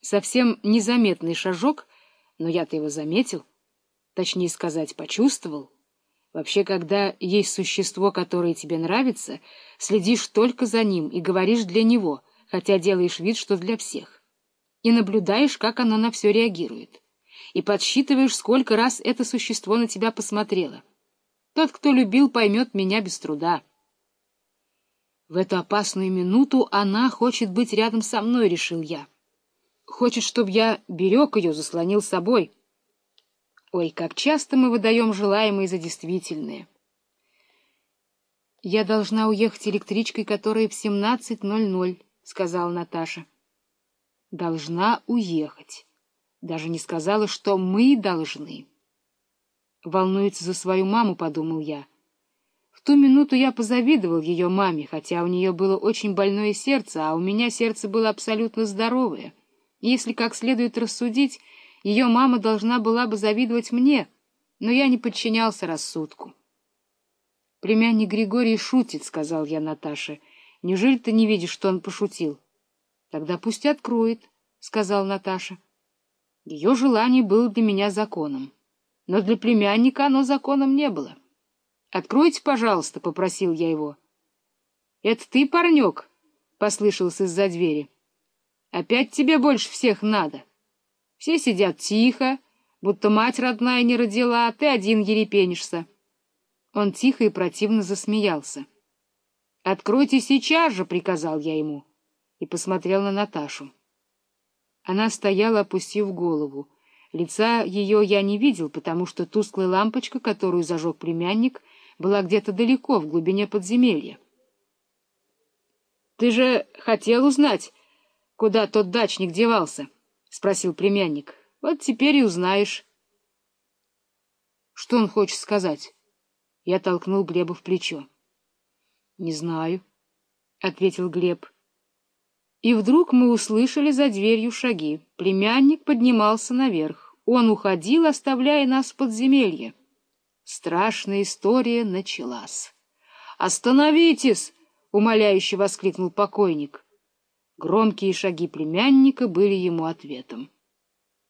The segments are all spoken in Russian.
Совсем незаметный шажок, но я-то его заметил. Точнее сказать, почувствовал. Вообще, когда есть существо, которое тебе нравится, следишь только за ним и говоришь для него, хотя делаешь вид, что для всех. И наблюдаешь, как оно на все реагирует. И подсчитываешь, сколько раз это существо на тебя посмотрело. Тот, кто любил, поймет меня без труда. В эту опасную минуту она хочет быть рядом со мной, решил я. Хочет, чтобы я берег ее, заслонил собой. Ой, как часто мы выдаем желаемое за действительное. «Я должна уехать электричкой, которая в 17.00», — сказала Наташа. «Должна уехать». Даже не сказала, что мы должны. Волнуется за свою маму, — подумал я. В ту минуту я позавидовал ее маме, хотя у нее было очень больное сердце, а у меня сердце было абсолютно здоровое. Если как следует рассудить, ее мама должна была бы завидовать мне, но я не подчинялся рассудку. — Племянник Григорий шутит, — сказал я Наташе. — Неужели ты не видишь, что он пошутил? — Тогда пусть откроет, — сказал Наташа. Ее желание было для меня законом, но для племянника оно законом не было. — Откройте, пожалуйста, — попросил я его. — Это ты, парнек? — послышался из-за двери. — Опять тебе больше всех надо. Все сидят тихо, будто мать родная не родила, а ты один ерепенишься. Он тихо и противно засмеялся. — Откройте сейчас же, — приказал я ему, и посмотрел на Наташу. Она стояла, опустив голову. Лица ее я не видел, потому что тусклая лампочка, которую зажег племянник, была где-то далеко, в глубине подземелья. — Ты же хотел узнать, куда тот дачник девался? —— спросил племянник. — Вот теперь и узнаешь. — Что он хочет сказать? Я толкнул Глеба в плечо. — Не знаю, — ответил Глеб. И вдруг мы услышали за дверью шаги. Племянник поднимался наверх. Он уходил, оставляя нас в подземелье. Страшная история началась. «Остановитесь!» — умоляюще воскликнул покойник. Громкие шаги племянника были ему ответом.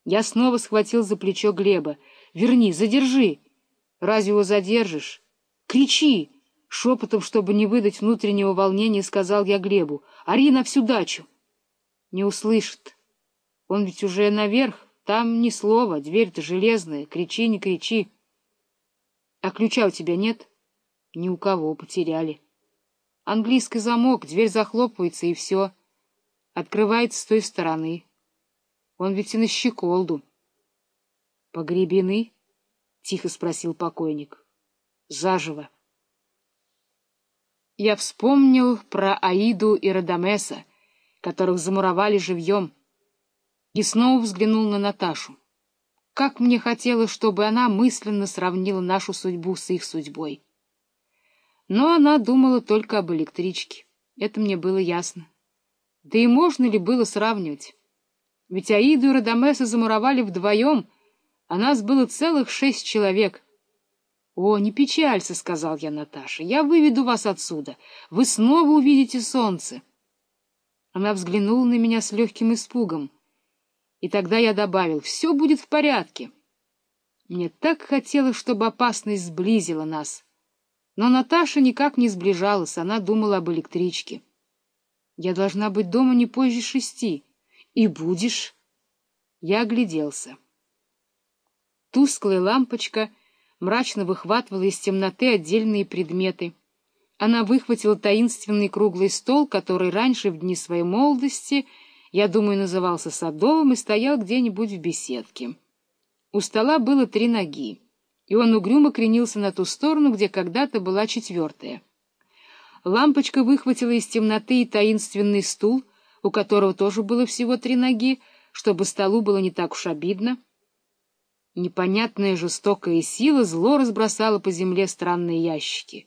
Я снова схватил за плечо Глеба. «Верни, задержи!» «Разве его задержишь?» «Кричи!» Шепотом, чтобы не выдать внутреннего волнения, сказал я Глебу. «Ори на всю дачу!» Не услышит. Он ведь уже наверх, там ни слова, дверь-то железная, кричи, не кричи. А ключа у тебя нет? Ни у кого, потеряли. Английский замок, дверь захлопывается, и все. Открывается с той стороны. Он ведь и на щеколду. — Погребены? — тихо спросил покойник. — Заживо. Я вспомнил про Аиду и Радамеса, которых замуровали живьем, и снова взглянул на Наташу. Как мне хотелось, чтобы она мысленно сравнила нашу судьбу с их судьбой. Но она думала только об электричке. Это мне было ясно. Да и можно ли было сравнивать? Ведь Аиду и Радамеса замуровали вдвоем, а нас было целых шесть человек. — О, не печалься, — сказал я Наташе, — я выведу вас отсюда. Вы снова увидите солнце. Она взглянула на меня с легким испугом. И тогда я добавил, все будет в порядке. Мне так хотелось, чтобы опасность сблизила нас. Но Наташа никак не сближалась, она думала об электричке. Я должна быть дома не позже шести. И будешь. Я огляделся. Тусклая лампочка мрачно выхватывала из темноты отдельные предметы. Она выхватила таинственный круглый стол, который раньше, в дни своей молодости, я думаю, назывался садовым и стоял где-нибудь в беседке. У стола было три ноги, и он угрюмо кренился на ту сторону, где когда-то была четвертая. Лампочка выхватила из темноты и таинственный стул, у которого тоже было всего три ноги, чтобы столу было не так уж обидно. Непонятная жестокая сила зло разбросала по земле странные ящики.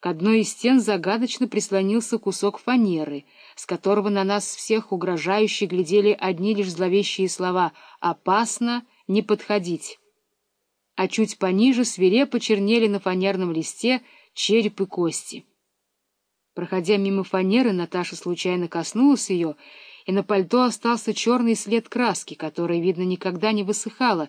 К одной из стен загадочно прислонился кусок фанеры, с которого на нас всех угрожающе глядели одни лишь зловещие слова «опасно не подходить». А чуть пониже свирепо чернели на фанерном листе череп и кости. Проходя мимо фанеры, Наташа случайно коснулась ее и на пальто остался черный след краски, которая, видно, никогда не высыхала,